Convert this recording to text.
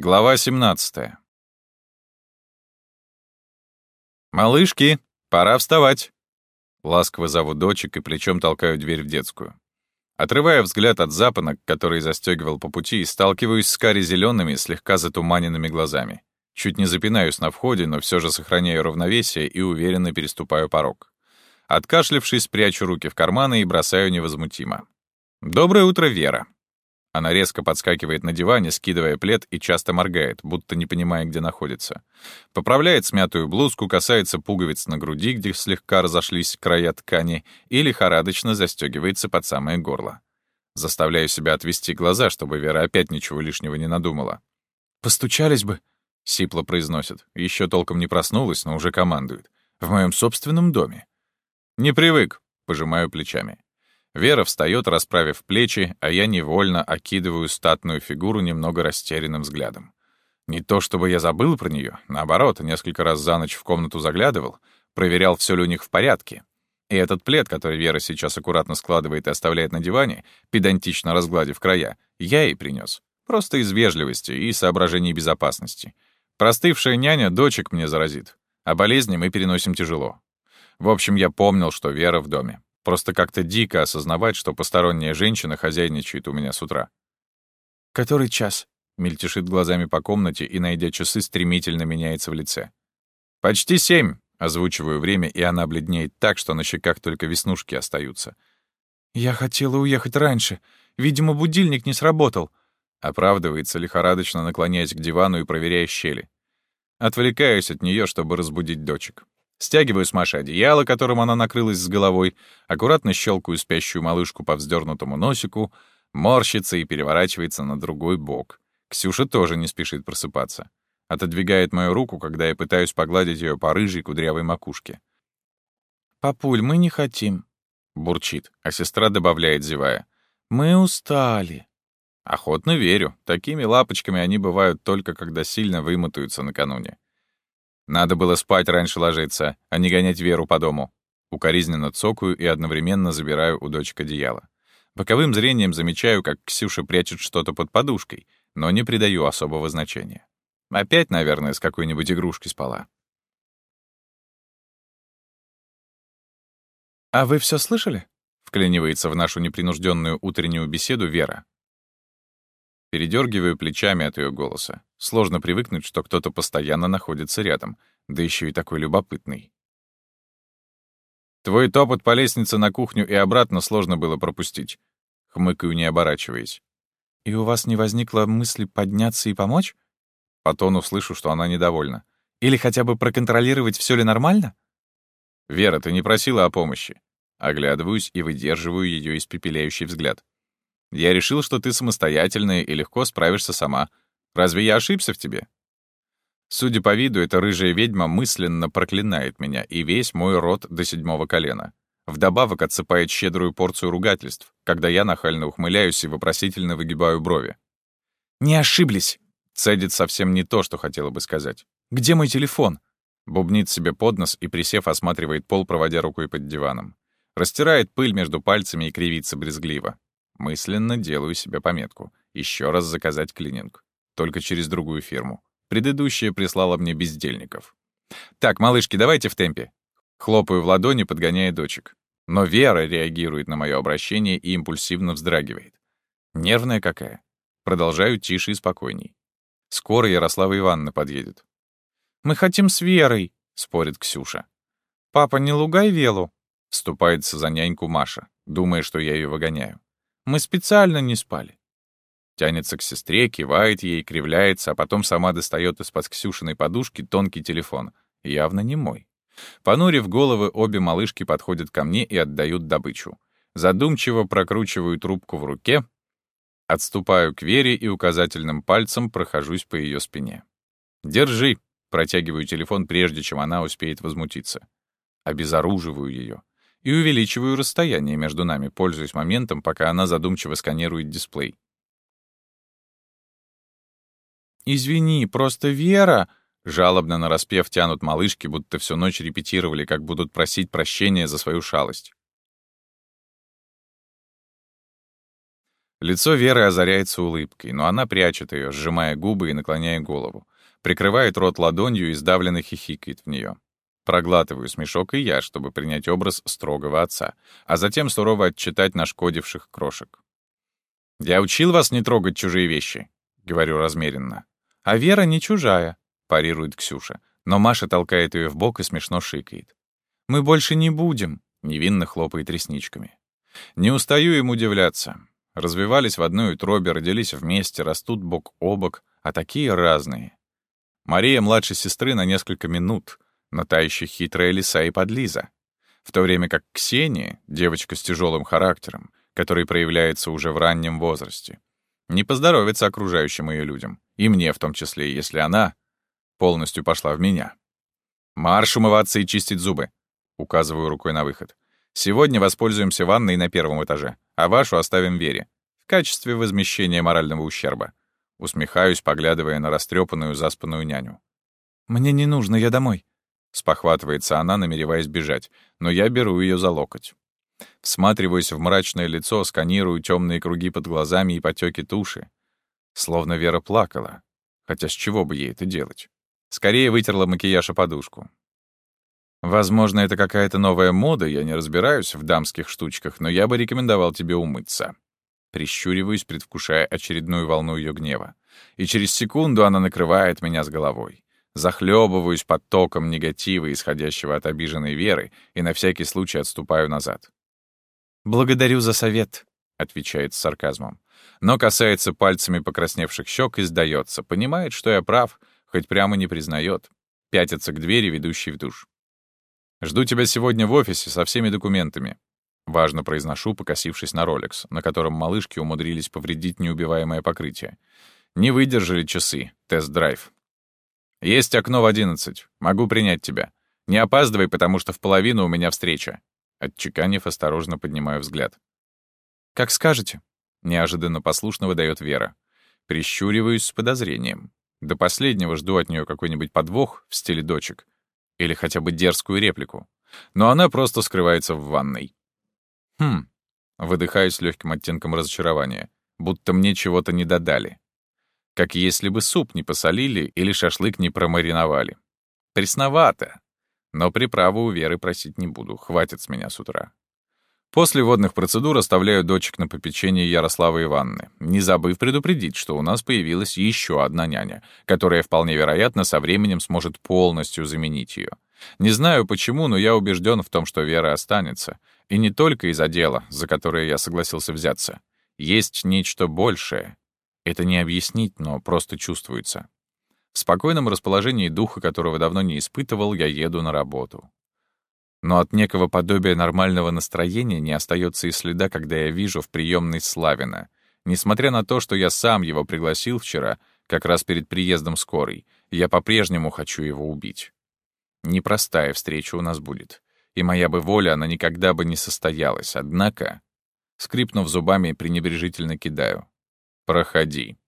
Глава 17. «Малышки, пора вставать!» Ласково зову дочек и плечом толкаю дверь в детскую. Отрывая взгляд от запонок, который застегивал по пути, сталкиваюсь с кари зелеными, слегка затуманенными глазами. Чуть не запинаюсь на входе, но все же сохраняю равновесие и уверенно переступаю порог. Откашлившись, прячу руки в карманы и бросаю невозмутимо. «Доброе утро, Вера!» Она резко подскакивает на диване, скидывая плед и часто моргает, будто не понимая, где находится. Поправляет смятую блузку, касается пуговиц на груди, где слегка разошлись края ткани, и лихорадочно застегивается под самое горло. Заставляю себя отвести глаза, чтобы Вера опять ничего лишнего не надумала. «Постучались бы», — сипло произносит. Еще толком не проснулась, но уже командует. «В моем собственном доме». «Не привык», — пожимаю плечами. Вера встает, расправив плечи, а я невольно окидываю статную фигуру немного растерянным взглядом. Не то чтобы я забыл про нее, наоборот, несколько раз за ночь в комнату заглядывал, проверял, все ли у них в порядке. И этот плед, который Вера сейчас аккуратно складывает и оставляет на диване, педантично разгладив края, я ей принес. Просто из вежливости и соображений безопасности. Простывшая няня дочек мне заразит, а болезни мы переносим тяжело. В общем, я помнил, что Вера в доме. Просто как-то дико осознавать, что посторонняя женщина хозяйничает у меня с утра. «Который час?» — мельтешит глазами по комнате и, найдя часы, стремительно меняется в лице. «Почти семь!» — озвучиваю время, и она бледнеет так, что на щеках только веснушки остаются. «Я хотела уехать раньше. Видимо, будильник не сработал», — оправдывается, лихорадочно наклоняясь к дивану и проверяя щели. Отвлекаюсь от нее, чтобы разбудить дочек. Стягиваю с Маши одеяло, которым она накрылась с головой, аккуратно щелкаю спящую малышку по вздернутому носику, морщится и переворачивается на другой бок. Ксюша тоже не спешит просыпаться. Отодвигает мою руку, когда я пытаюсь погладить ее по рыжей кудрявой макушке. «Папуль, мы не хотим», — бурчит, а сестра добавляет, зевая. «Мы устали». Охотно верю. Такими лапочками они бывают только, когда сильно вымотаются накануне. Надо было спать раньше ложиться, а не гонять Веру по дому. Укоризненно цокаю и одновременно забираю у дочек одеяло. Боковым зрением замечаю, как Ксюша прячет что-то под подушкой, но не придаю особого значения. Опять, наверное, с какой-нибудь игрушки спала. «А вы все слышали?» — вклинивается в нашу непринужденную утреннюю беседу Вера. Передергиваю плечами от ее голоса. Сложно привыкнуть, что кто-то постоянно находится рядом, да еще и такой любопытный. Твой топот по лестнице на кухню и обратно сложно было пропустить. Хмыкаю, не оборачиваясь. И у вас не возникло мысли подняться и помочь? По тону слышу, что она недовольна. Или хотя бы проконтролировать, все ли нормально? Вера, ты не просила о помощи. Оглядываюсь и выдерживаю ее испепеляющий взгляд. Я решил, что ты самостоятельная и легко справишься сама. Разве я ошибся в тебе?» Судя по виду, эта рыжая ведьма мысленно проклинает меня и весь мой род до седьмого колена. Вдобавок отсыпает щедрую порцию ругательств, когда я нахально ухмыляюсь и вопросительно выгибаю брови. «Не ошиблись!» — цедит совсем не то, что хотела бы сказать. «Где мой телефон?» Бубнит себе под нос и, присев, осматривает пол, проводя рукой под диваном. Растирает пыль между пальцами и кривится брезгливо. Мысленно делаю себе пометку. Еще раз заказать клининг. Только через другую фирму. Предыдущая прислала мне бездельников. «Так, малышки, давайте в темпе». Хлопаю в ладони, подгоняя дочек. Но Вера реагирует на мое обращение и импульсивно вздрагивает. Нервная какая. Продолжаю тише и спокойней. Скоро Ярослава Ивановна подъедет. «Мы хотим с Верой», — спорит Ксюша. «Папа, не лугай Велу», — вступается за няньку Маша, думая, что я ее выгоняю. Мы специально не спали. Тянется к сестре, кивает ей, кривляется, а потом сама достает из-под Ксюшиной подушки тонкий телефон. Явно не мой. Понурив головы, обе малышки подходят ко мне и отдают добычу. Задумчиво прокручиваю трубку в руке, отступаю к Вере и указательным пальцем прохожусь по ее спине. «Держи!» — протягиваю телефон, прежде чем она успеет возмутиться. Обезоруживаю ее и увеличиваю расстояние между нами, пользуясь моментом, пока она задумчиво сканирует дисплей. «Извини, просто Вера...» Жалобно нараспев тянут малышки, будто всю ночь репетировали, как будут просить прощения за свою шалость. Лицо Веры озаряется улыбкой, но она прячет ее, сжимая губы и наклоняя голову. Прикрывает рот ладонью и сдавленно хихикает в нее. Проглатываю смешок и я, чтобы принять образ строгого отца, а затем сурово отчитать нашкодивших крошек. «Я учил вас не трогать чужие вещи», — говорю размеренно. «А Вера не чужая», — парирует Ксюша, но Маша толкает ее в бок и смешно шикает. «Мы больше не будем», — невинно хлопает ресничками. Не устаю им удивляться. Развивались в одной утробе, родились вместе, растут бок о бок, а такие разные. Мария младше сестры на несколько минут, но та еще хитрая лиса и подлиза. В то время как Ксения, девочка с тяжелым характером, который проявляется уже в раннем возрасте, не поздоровится окружающим ее людям, и мне в том числе, если она полностью пошла в меня. «Марш умываться и чистить зубы», — указываю рукой на выход. «Сегодня воспользуемся ванной на первом этаже, а вашу оставим Вере, в качестве возмещения морального ущерба». Усмехаюсь, поглядывая на растрепанную, заспанную няню. «Мне не нужно, я домой», — спохватывается она, намереваясь бежать, но я беру ее за локоть. Всматриваюсь в мрачное лицо, сканирую темные круги под глазами и потеки туши. Словно Вера плакала. Хотя с чего бы ей это делать? Скорее вытерла макияж о подушку. Возможно, это какая-то новая мода, я не разбираюсь в дамских штучках, но я бы рекомендовал тебе умыться. Прищуриваюсь, предвкушая очередную волну ее гнева. И через секунду она накрывает меня с головой. Захлебываюсь под током негатива, исходящего от обиженной Веры, и на всякий случай отступаю назад. «Благодарю за совет», — отвечает с сарказмом. Но касается пальцами покрасневших щек и сдается. Понимает, что я прав, хоть прямо не признает. Пятится к двери, ведущей в душ. «Жду тебя сегодня в офисе со всеми документами». Важно произношу, покосившись на Ролекс, на котором малышки умудрились повредить неубиваемое покрытие. Не выдержали часы. Тест-драйв. «Есть окно в одиннадцать. Могу принять тебя. Не опаздывай, потому что в половину у меня встреча». Отчеканив, осторожно поднимаю взгляд. «Как скажете», — неожиданно послушно выдает Вера. Прищуриваюсь с подозрением. До последнего жду от нее какой-нибудь подвох в стиле дочек. Или хотя бы дерзкую реплику. Но она просто скрывается в ванной. Хм. Выдыхаю с легким оттенком разочарования. Будто мне чего-то не додали. Как если бы суп не посолили или шашлык не промариновали. Пресновато. Но приправу у Веры просить не буду. Хватит с меня с утра. После водных процедур оставляю дочек на попечение Ярославы Ивановны, не забыв предупредить, что у нас появилась еще одна няня, которая вполне вероятно со временем сможет полностью заменить ее. Не знаю почему, но я убежден в том, что Вера останется. И не только из-за дела, за которое я согласился взяться. Есть нечто большее. Это не объяснить, но просто чувствуется. В спокойном расположении духа, которого давно не испытывал, я еду на работу. Но от некого подобия нормального настроения не остается и следа, когда я вижу в приемной Славина. Несмотря на то, что я сам его пригласил вчера, как раз перед приездом скорой, я по-прежнему хочу его убить. Непростая встреча у нас будет. И моя бы воля, она никогда бы не состоялась. Однако, скрипнув зубами, пренебрежительно кидаю. «Проходи».